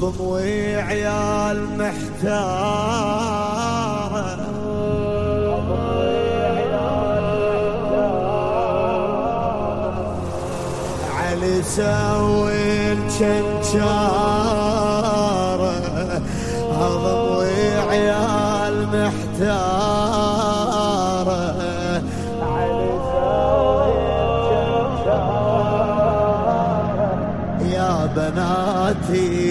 هضم وعيال محتارة علي سوي الشنشارة هضم وعيال محتارة علي سوي الشنشارة يا بناتي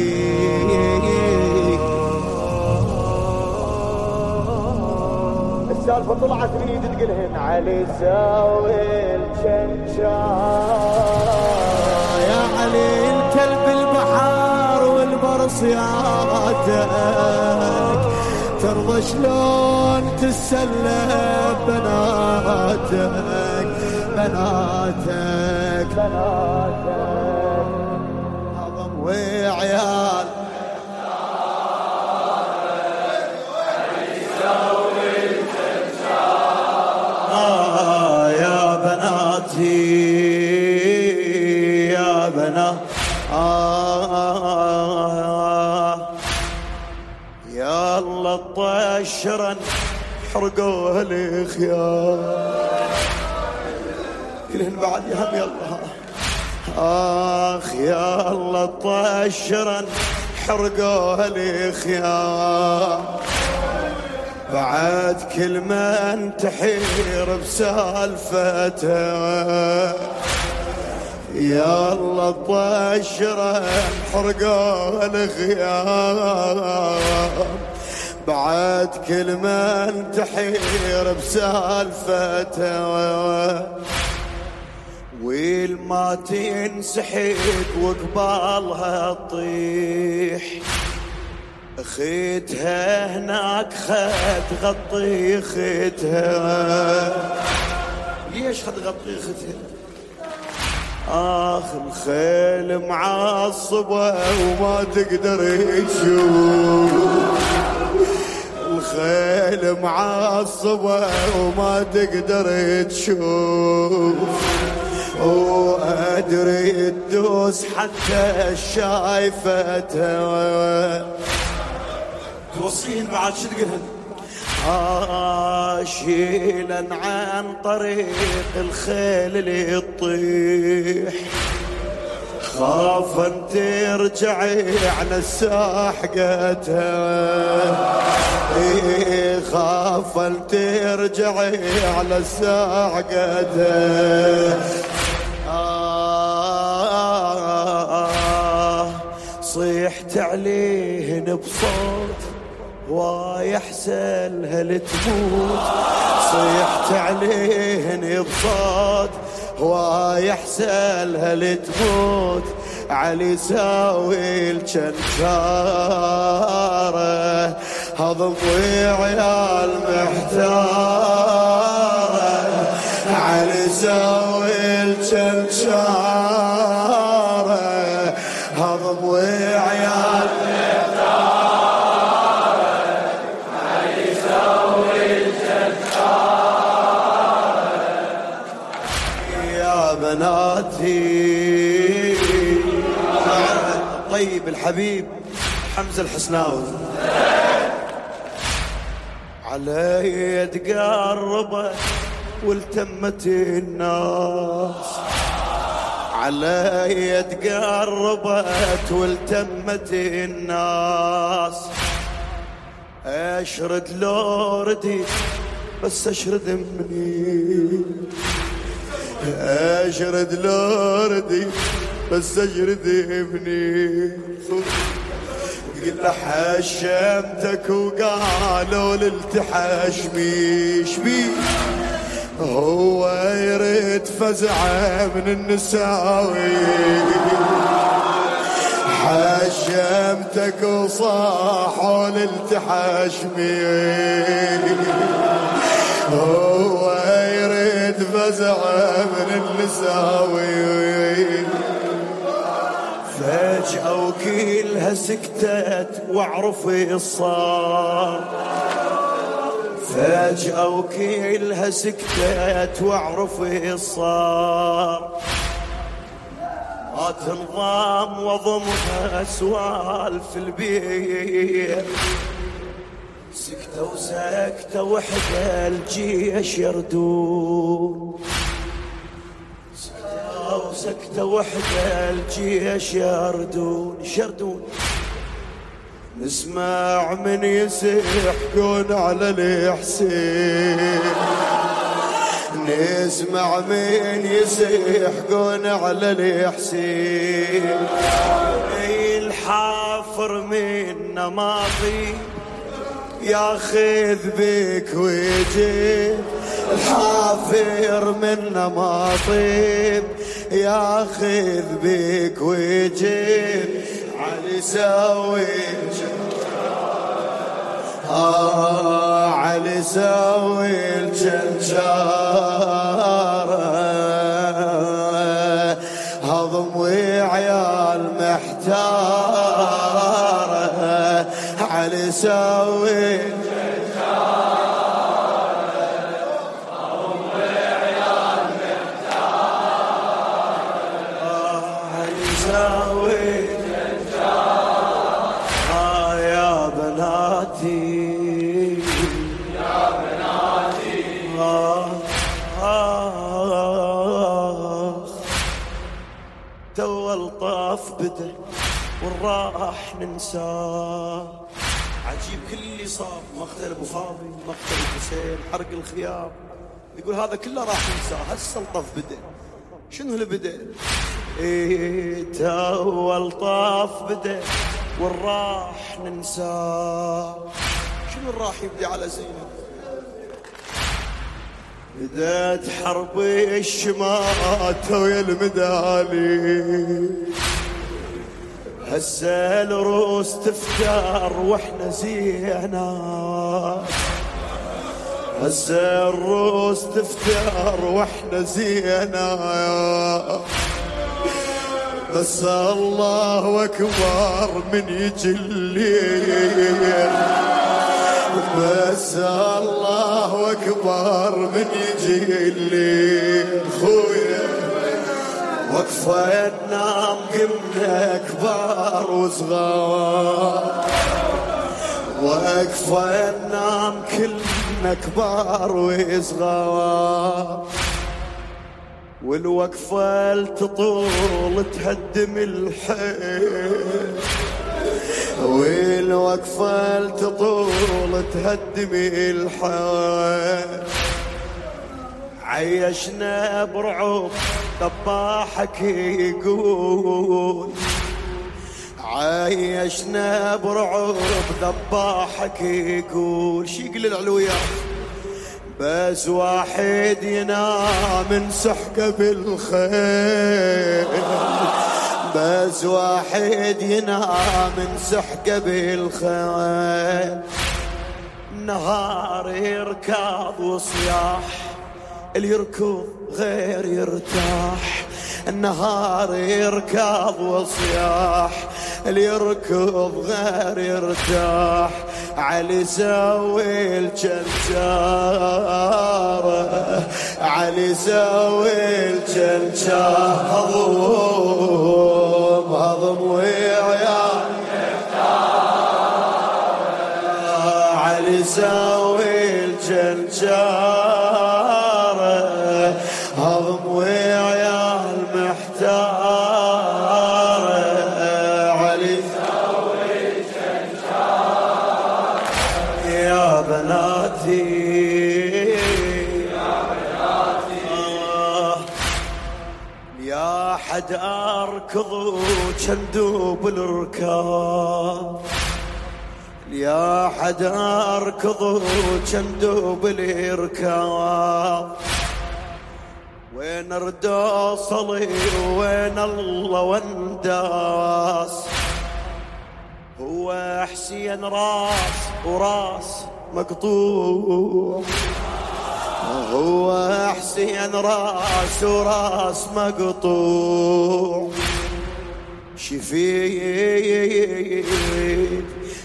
السالفة طلعت من ايد تقلهن علي ساوي الشنشار يا علي الكلب البحار والبرصياتك ترضى شلون تسلى بناتك؟ بناتك. بناتك. هضم وعيال يا الله طشرا حرقوها الخيار. كلهن بعد يا هم يلا آخ يا الله طشرا حرقوها الخيار. بعد كل من تحير بسالفته. يا الله طشرا حرقوا الخيام. بعد كل من تحير بسالفته. ويل ما تنسحب وقبالها تطيح. خيتها هناك خد غطي خيتها ليش خد غطي خيتها آخ الخيل معصبة وما تقدر تشوف. الخيل معصبة وما تقدر تشوف. وأدري تدوس حتى شايفتها توصين بعد شو تقولهن شيلا عن طريق الخيل اللي تطيح خاف ان ترجعي على ساحقتها إيه خاف ان ترجعي على ساحقتها آه صيحت عليهن بصوت ويحسن هل تموت صيحت عليهن بصوت ويحسن هل تموت علي ساوي الشنشارة هضم وعيال محتارة علي ساوي يا بناتي طيب الحبيب حمزة الحسناوي. علي تقربت والتمت الناس. علي تقربت والتمت الناس. أشرد لو رديت بس أشرد مني. اشرد لوردي بس اشرد ابني. قلت حشمتك وقالوا للتحشمي شبي هو يريد فزعه من النساوي. حشمتك وصاحوا للتحشمي هو فزعه من النساوي فجأة وكلها سكتت واعرف الصار. فجأة وكلها سكتت واعرف الصار. بنات نظام وضمها سوالف البيت. سكتة وسكتة وحدة الجيش يردون. سكتة وسكتة وحدة الجيش يردون يشردون نسمع من يسحقون على الحسين. نسمع من يسحقون على الحسين. الحافر من نماطي ياخذ بك ويجي الحافر من نماطيب ياخذ بك ويجي علي سوي آه علي سوي الجنجارة. هضم وعيال محتارة. علي سوي بدا والراح ننساه عجيب كل اللي صار. مقتل أبو فاضل مقتل الحسين حرق الخيام. يقول هذا كله راح ننساه هسه الطف بدأ. شنو اللي بدأ؟ إيه تو الطاف بدأ. والراح ننساه شنو الراح يبدي على زينب؟ بدات حرب الشمات ويا المدالي. هسه الروس تفتر وإحنا زينا هسه الروس تفتر وإحنا زينا بس الله أكبر من يجي الليل بس الله أكبر من يجي الليل خويا وقفة نام قمنا كبار وصغار. وقفة نام كلنا كبار وصغار. والوقفة تطول تهدم الحيل. والوقفة تطول تهدم الحيل. عيشنا برعب ذباحك يقول. عايشنا برعب ذباحك يقول. شي يقول العلويات بس واحد ينام سحقه بالخير. بس واحد ينام سحقه بالخير. نهار يركض وصياح اللي يركض غير يرتاح. النهار يركض وصياح اللي يركض غير يرتاح. علي سوي الجنجارة علي سوي الجنجارة هضم هضم وعيال علي سوي الجنجارة وشندوب الركاب يا حد اركض وشندوب الركاب وين ردوصلي وين الله ونداس هو حسين راس وراس مقطوع. هو حسين راس وراس مقطوع. شفيت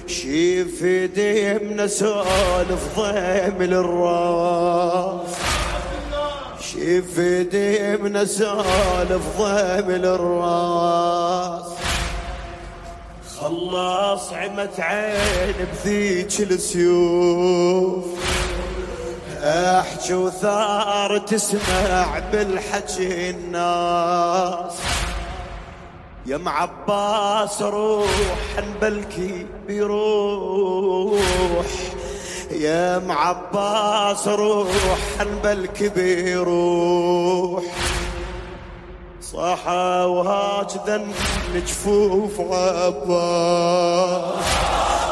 شفي ديمنا سولف ضيم الراس يفدي من سالف ضمل الراس خلاص عمت عين بذيك السيوف احجي وثار تسمع بالحكي الناس يا معباس روح بلكي بيروح يا معباس روح بلكي بيروح صاحة وهاجدا جفوف عباس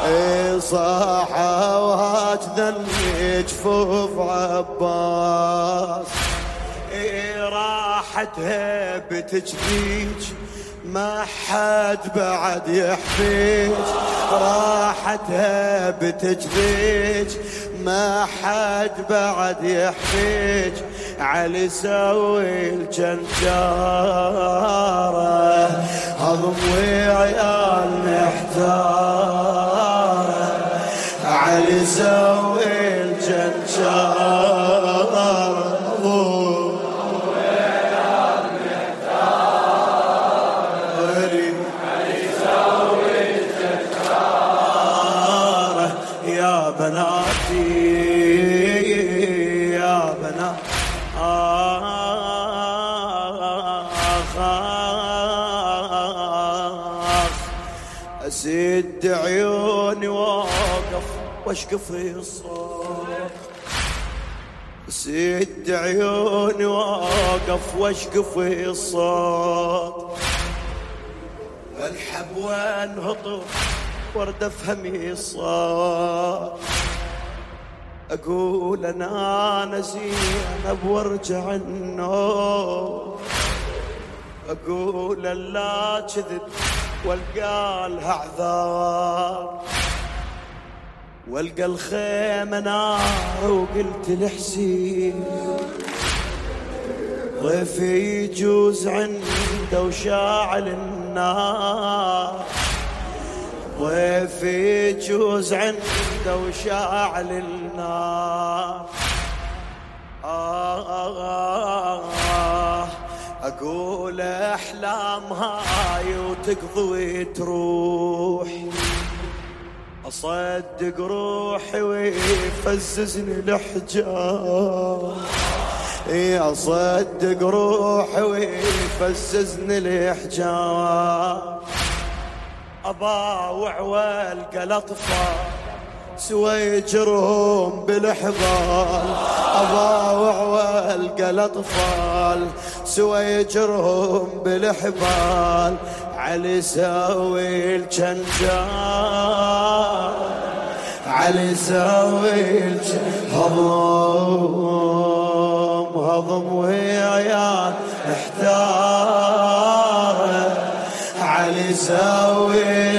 إي صاحة وهاجدا جفوف عباس إي راحتها بتجديج ما حد بعد يحفيج راحتها بتجديج ما حد بعد يحفيج علي سوي الجنجارة. هضم وعيال محتارة آخ أسد عيوني واقف وأشقف الصوت. سد عيوني واقف وأشقف الصوت. ألحب وانهطر ورد أفهمي الصوت. أقول أنا نزينب وارجع النوم. أقول لا كذب والقى لها اعذار والقى الخيمة نار وقلت لحسين ضيفي يجوز عنده وشاعل النار ضيفي يجوز عنده وشاعل النار. آه آه آه. أقول أحلام هاي وتقضي تروح. أصدق روحي ويفززني الحجاب أصدق روحي ويفززني الحجاب اباوع والقى الأطفال. سوى يجرهم بالحبال اباوع والقى الأطفال. سوى يجرهم بالحبال علي سوي الجنجال. علي سوي هضم هضم ويايان احتار علي سوي